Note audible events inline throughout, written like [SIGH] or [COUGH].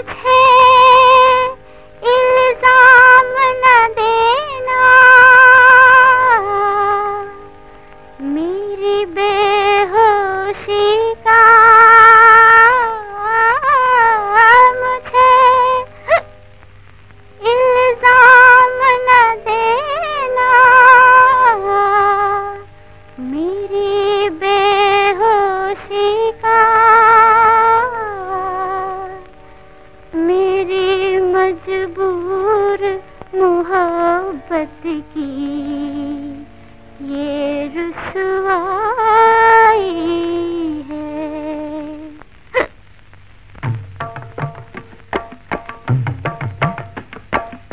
okay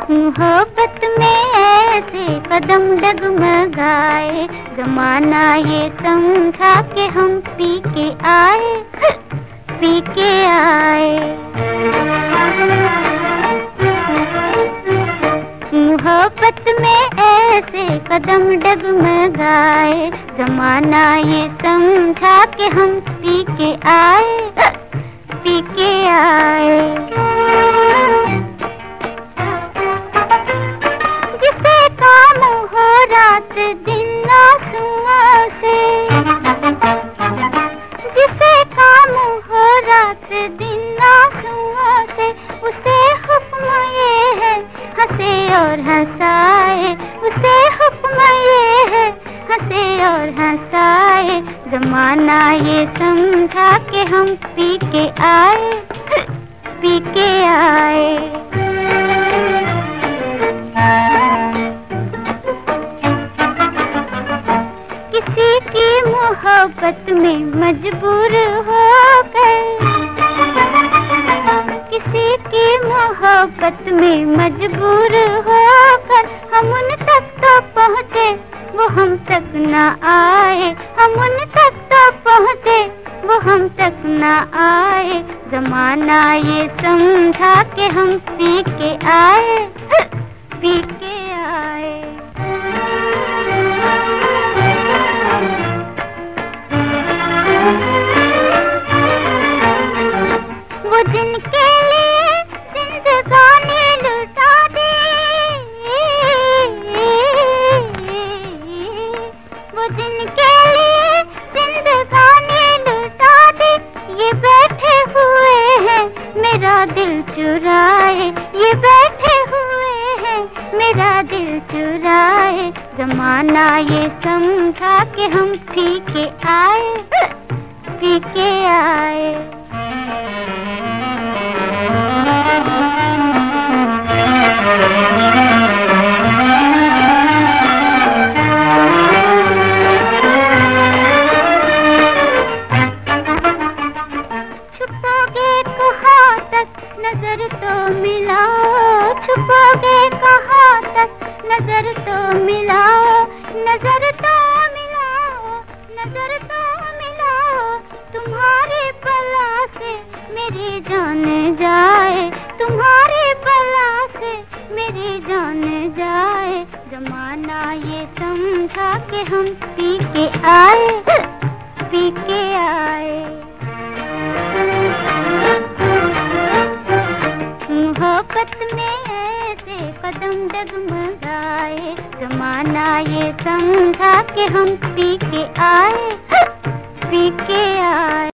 मोहब्बत में ऐसे कदम डगमगाए। जमाना ये समझा के हम पी के आए, [LAUGHS] पी के आए। मोहब्बत में ऐसे कदम डगमगाए। जमाना ये समझा के हम पी के आए [LAUGHS] जमाना ये समझा के हम पी के आए, [LAUGHS] पी के आए। किसी की मोहब्बत में मजबूर हो गए। किसी की मोहब्बत में मजबूर आए जमाना ये समझा के हम पी के आए पी के आए। वो जिनके बैठे हुए हैं, मेरा दिल चुराए। ये बैठे हुए हैं, मेरा दिल चुराए। जमाना ये समझा के हम पी के आए पी के आए। नज़र तो मिलाओ छुपोगे कहाँ तक? नज़र तो मिलाओ नज़र तो मिलाओ नज़र तो मिलाओ तुम्हारे बला से मेरी जान जाए, तुम्हारे बला से मेरी जान जाए। जमाना ये समझा के हम पी के आए, पी के आए। कदम डगमगाए जमाना ये समझा के हम पी के आए पी के आए।